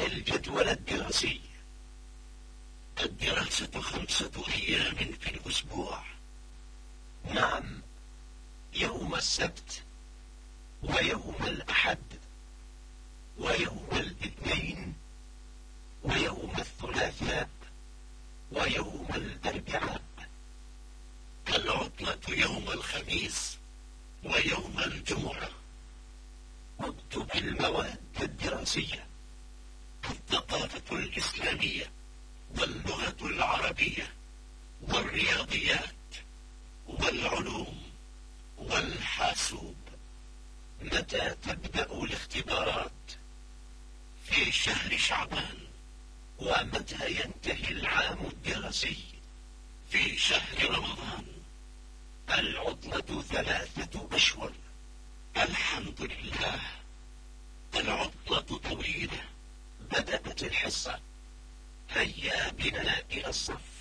الجدول الدراسي الدراسة خمسة أيام في الأسبوع. نعم يوم السبت ويوم الأحد ويوم الاثنين ويوم الثلاثاء ويوم الأربعاء. العطلة يوم الخميس ويوم الجمعة. اكتب المواد الدراسية. الثقافة الإسلامية واللغة العربية والرياضيات والعلوم والحاسوب. متى تبدأ الاختبارات في شهر شعبان؟ ومتى ينتهي العام الدراسي في شهر رمضان؟ العطلة ثلاثة أشهر. الحمد لله. العطلة الحصة. هيا بنا إلى الصف.